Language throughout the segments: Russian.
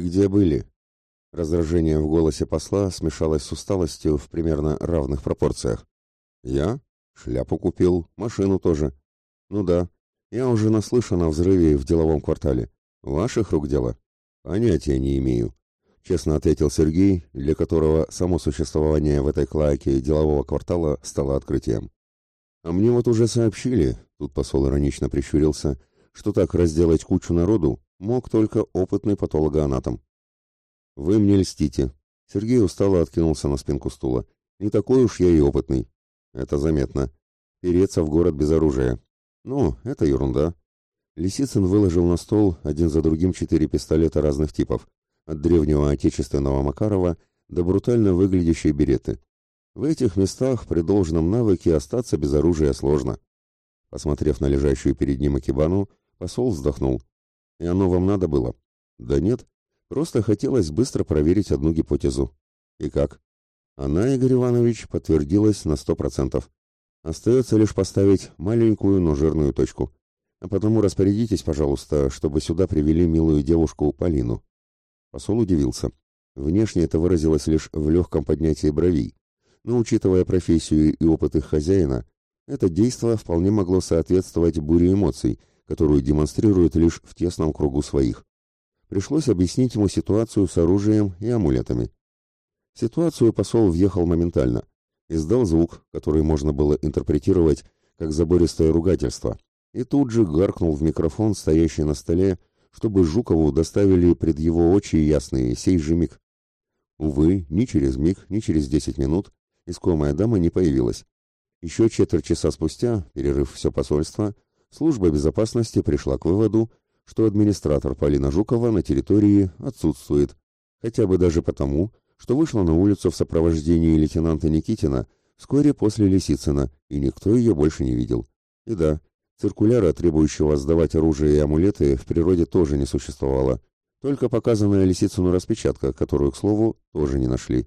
«Вы где были?» Раздражение в голосе посла смешалось с усталостью в примерно равных пропорциях. «Я? Шляпу купил, машину тоже. Ну да, я уже наслышан о взрыве в деловом квартале. Ваших рук дело? Понятия не имею. Честно ответил Сергей, для которого само существование в этой клаке делового квартала стало открытием. А мне вот уже сообщили, тут посол иронично прищурился, что так разделать кучу народу мог только опытный патологоанатом. Вы мне льстите. Сергей устало откинулся на спинку стула. Не такой уж я и опытный. Это заметно. Переться в город без оружия. Ну, это ерунда. Лисицын выложил на стол один за другим четыре пистолета разных типов, от древнего отечественного Макарова до брутально выглядящей береты. В этих местах при должном навыке остаться без оружия сложно. Посмотрев на лежащую перед ним Акибану, посол вздохнул. «И оно вам надо было?» «Да нет, просто хотелось быстро проверить одну гипотезу». «И как?» Она, Игорь Иванович, подтвердилась на сто процентов. Остается лишь поставить маленькую, но жирную точку. А потому распорядитесь, пожалуйста, чтобы сюда привели милую девушку Полину. Посол удивился. Внешне это выразилось лишь в легком поднятии бровей, но, учитывая профессию и опыт их хозяина, это действо вполне могло соответствовать буре эмоций, которую демонстрирует лишь в тесном кругу своих. Пришлось объяснить ему ситуацию с оружием и амулетами. Ситуацию посол въехал моментально, издал звук, который можно было интерпретировать как забористое ругательство, и тут же гаркнул в микрофон, стоящий на столе, чтобы Жукову доставили пред его очи ясные сей же миг. Увы, ни через миг, ни через десять минут искомая дама не появилась. Еще четверть часа спустя, перерыв все посольство, служба безопасности пришла к выводу, что администратор Полина Жукова на территории отсутствует, хотя бы даже потому, что вышла на улицу в сопровождении лейтенанта Никитина вскоре после Лисицына, и никто ее больше не видел. И да, Циркуляра, требующего сдавать оружие и амулеты, в природе тоже не существовало. Только показанная Лисицыну распечатка, которую, к слову, тоже не нашли.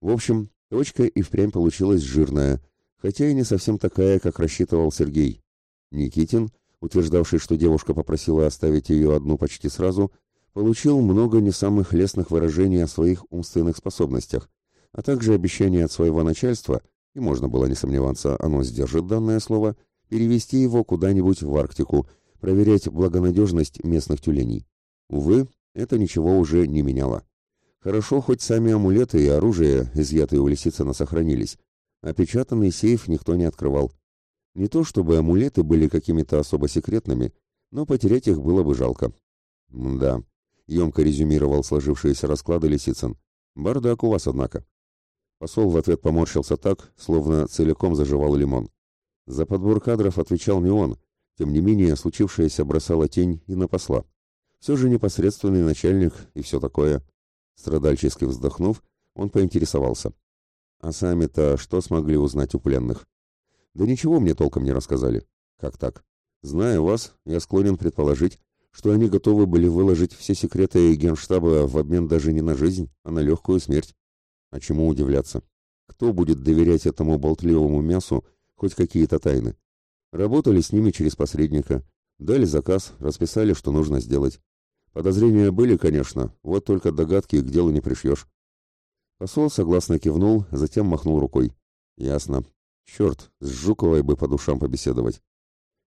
В общем, точка и впрямь получилась жирная, хотя и не совсем такая, как рассчитывал Сергей. Никитин, утверждавший, что девушка попросила оставить ее одну почти сразу, получил много не самых лестных выражений о своих умственных способностях, а также обещание от своего начальства, и можно было не сомневаться, оно сдержит данное слово – перевести его куда-нибудь в Арктику, проверять благонадежность местных тюленей. Увы, это ничего уже не меняло. Хорошо, хоть сами амулеты и оружие, изъятые у Лисицына, сохранились. Опечатанный сейф никто не открывал. Не то чтобы амулеты были какими-то особо секретными, но потерять их было бы жалко. «Да», — емко резюмировал сложившиеся расклады Лисицын. «Бардак у вас, однако». Посол в ответ поморщился так, словно целиком заживал лимон. За подбор кадров отвечал не он, тем не менее случившееся бросало тень и на посла. Все же непосредственный начальник и все такое. Страдальчески вздохнув, он поинтересовался. А сами-то что смогли узнать у пленных? Да ничего мне толком не рассказали. Как так? Зная вас, я склонен предположить, что они готовы были выложить все секреты генштаба в обмен даже не на жизнь, а на легкую смерть. А чему удивляться? Кто будет доверять этому болтливому мясу, хоть какие-то тайны. Работали с ними через посредника, дали заказ, расписали, что нужно сделать. Подозрения были, конечно, вот только догадки к делу не пришьешь. Посол согласно кивнул, затем махнул рукой. Ясно. Черт, с Жуковой бы по душам побеседовать.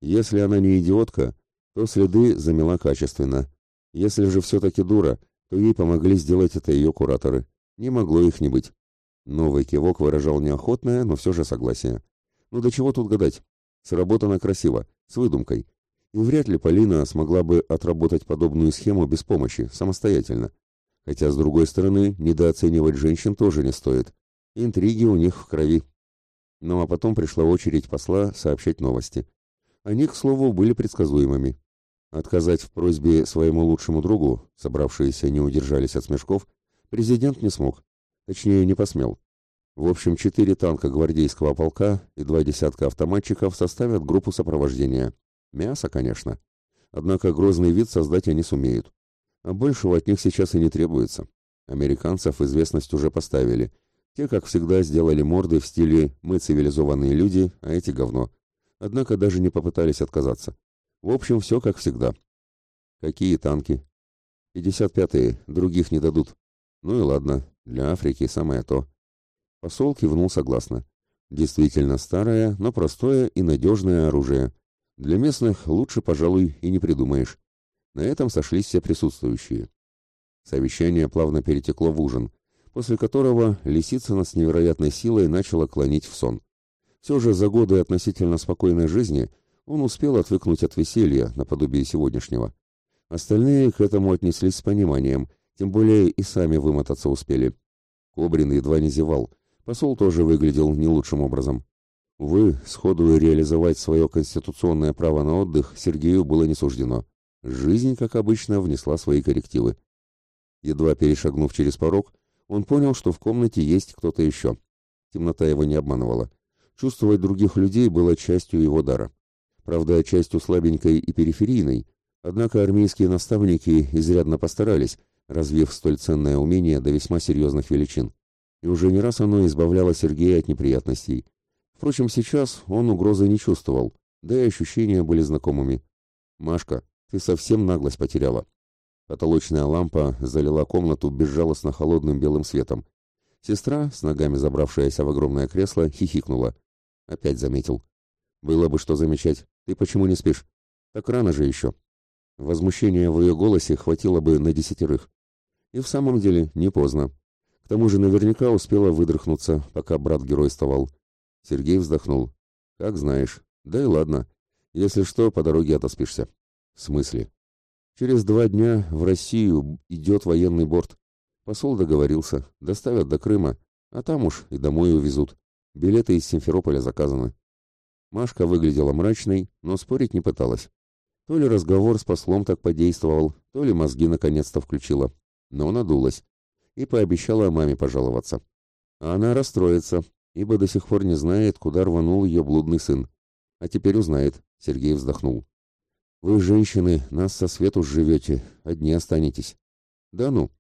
Если она не идиотка, то следы замела качественно. Если же все-таки дура, то ей помогли сделать это ее кураторы. Не могло их не быть. Новый кивок выражал неохотное, но все же согласие. Ну до чего тут гадать? Сработано красиво, с выдумкой. И вряд ли Полина смогла бы отработать подобную схему без помощи, самостоятельно. Хотя, с другой стороны, недооценивать женщин тоже не стоит. Интриги у них в крови. Ну а потом пришла очередь посла сообщать новости. Они, к слову, были предсказуемыми. Отказать в просьбе своему лучшему другу, собравшиеся не удержались от смешков, президент не смог. Точнее, не посмел. В общем, четыре танка гвардейского полка и два десятка автоматчиков составят группу сопровождения. Мясо, конечно. Однако грозный вид создать они сумеют. А большего от них сейчас и не требуется. Американцев известность уже поставили. Те, как всегда, сделали морды в стиле «мы цивилизованные люди, а эти говно». Однако даже не попытались отказаться. В общем, все как всегда. Какие танки? Пятьдесят пятые, других не дадут. Ну и ладно, для Африки самое то. Посол кивнул согласно. Действительно старое, но простое и надежное оружие. Для местных лучше, пожалуй, и не придумаешь. На этом сошлись все присутствующие. Совещание плавно перетекло в ужин, после которого Лисицына с невероятной силой начала клонить в сон. Все же за годы относительно спокойной жизни он успел отвыкнуть от веселья, наподобие сегодняшнего. Остальные к этому отнеслись с пониманием, тем более и сами вымотаться успели. Кобрин едва не зевал, посол тоже выглядел не лучшим образом. Увы, сходу реализовать свое конституционное право на отдых Сергею было не суждено. Жизнь, как обычно, внесла свои коррективы. Едва перешагнув через порог, он понял, что в комнате есть кто-то еще. Темнота его не обманывала. Чувствовать других людей было частью его дара. Правда, частью слабенькой и периферийной, однако армейские наставники изрядно постарались, развив столь ценное умение до весьма серьезных величин. И уже не раз оно избавляло Сергея от неприятностей. Впрочем, сейчас он угрозы не чувствовал, да и ощущения были знакомыми. «Машка, ты совсем наглость потеряла», Потолочная лампа залила комнату безжалостно холодным белым светом. Сестра, с ногами забравшаяся в огромное кресло, хихикнула. Опять заметил. «Было бы что замечать. Ты почему не спишь? Так рано же еще». Возмущения в ее голосе хватило бы на десятерых. И в самом деле не поздно. К тому же наверняка успела выдрыхнуться, пока брат геройствовал. Сергей вздохнул. «Как знаешь. Да и ладно. Если что, по дороге отоспишься». «В смысле?» Через два дня в Россию идет военный борт. Посол договорился, доставят до Крыма, а там уж и домой увезут. Билеты из Симферополя заказаны. Машка выглядела мрачной, но спорить не пыталась. То ли разговор с послом так подействовал, то ли мозги наконец-то включила. Но надулась и пообещала маме пожаловаться. А она расстроится, ибо до сих пор не знает, куда рванул ее блудный сын. А теперь узнает, Сергей вздохнул. Вы, женщины, нас со свету живете, одни останетесь. Да ну,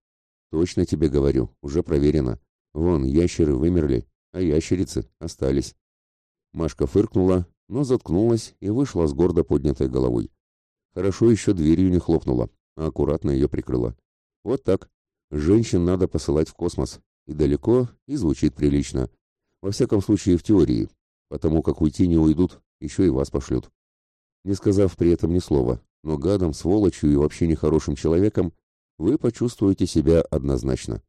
точно тебе говорю, уже проверено. Вон, ящеры вымерли, а ящерицы остались. Машка фыркнула, но заткнулась и вышла с гордо поднятой головой. Хорошо еще дверью не хлопнула, а аккуратно ее прикрыла. Вот так. Женщин надо посылать в космос. И далеко, и звучит прилично. Во всяком случае, в теории. Потому как уйти не уйдут, еще и вас пошлют не сказав при этом ни слова, но гадом, сволочью и вообще нехорошим человеком, вы почувствуете себя однозначно.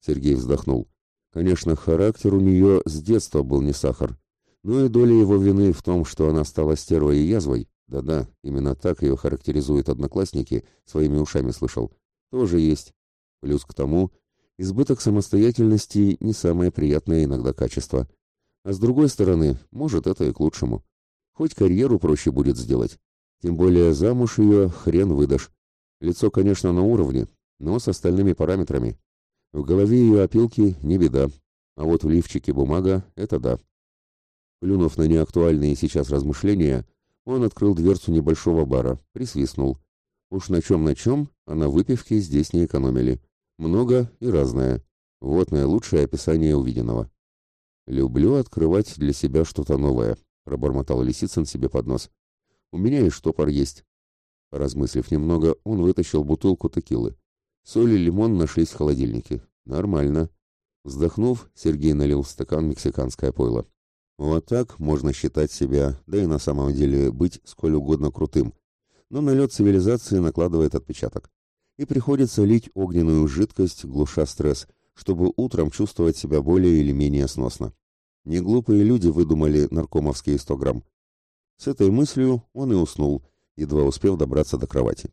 Сергей вздохнул. Конечно, характер у нее с детства был не сахар, но и доля его вины в том, что она стала стервой и язвой, да-да, именно так ее характеризуют одноклассники, своими ушами слышал, тоже есть. Плюс к тому, избыток самостоятельности не самое приятное иногда качество. А с другой стороны, может, это и к лучшему. Хоть карьеру проще будет сделать. Тем более замуж ее хрен выдашь. Лицо, конечно, на уровне, но с остальными параметрами. В голове ее опилки не беда, а вот в лифчике бумага — это да. Плюнув на неактуальные сейчас размышления, он открыл дверцу небольшого бара, присвистнул. Уж на чем-на чем, а на выпивке здесь не экономили. Много и разное. Вот наилучшее описание увиденного. Люблю открывать для себя что-то новое пробормотал Лисицын себе под нос. У меня и штопор есть. Размыслив немного, он вытащил бутылку текилы. Соль и лимон нашлись в холодильнике. Нормально. Вздохнув, Сергей налил в стакан мексиканское пойло. Вот так можно считать себя, да и на самом деле быть сколь угодно крутым. Но налет цивилизации накладывает отпечаток. И приходится лить огненную жидкость, глуша стресс, чтобы утром чувствовать себя более или менее сносно. Неглупые люди выдумали наркомовские 100 грамм. С этой мыслью он и уснул, едва успев добраться до кровати.